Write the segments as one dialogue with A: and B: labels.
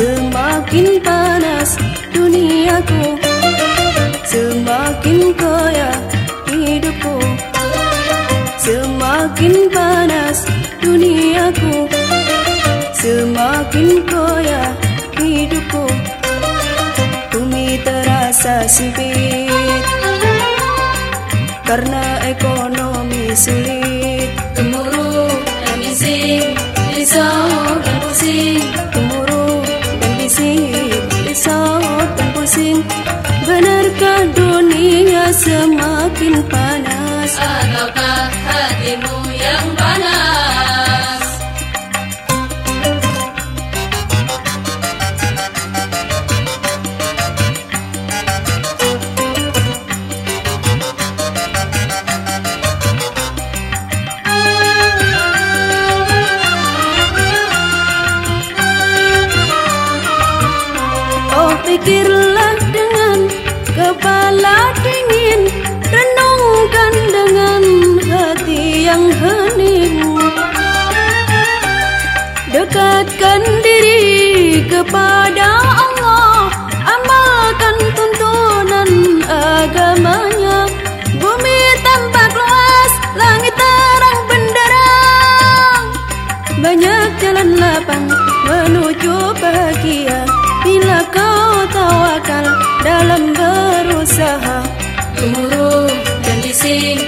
A: Semakin panas duniaku Semakin kaya hidupku. Semakin panas duniaku Semakin kaya hidupku. Bumi terasa sempit Karena ekonomi sulit. Pikirlah dengan kepala dingin Renungkan dengan hati yang hening. Dekatkan diri kepada
B: bising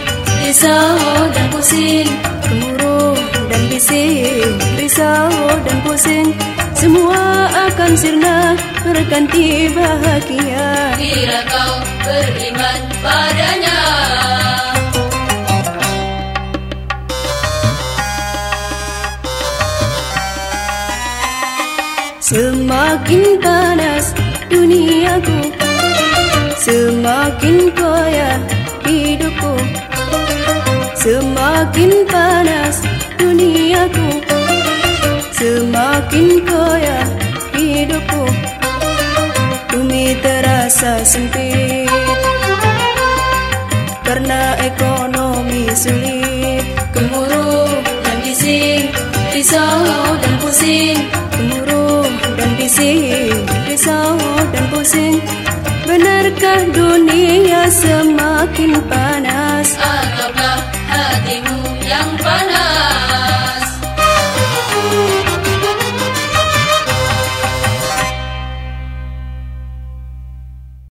B: Risau dan pusing
A: Gemuruh dan bising, risau dan pusing. Semua akan sirna berganti bahagia.
B: Bila kau beriman padanya.
A: Semakin panas duniaku Semakin kaya Semakin panas duniaku Semakin kaya hidupku. Bumi terasa sempit Karena ekonomi sulit.
B: Gemuruh dan bising Risau dan pusing.
A: Gemuruh dan bising Risau dan pusing. Benarkah dunia se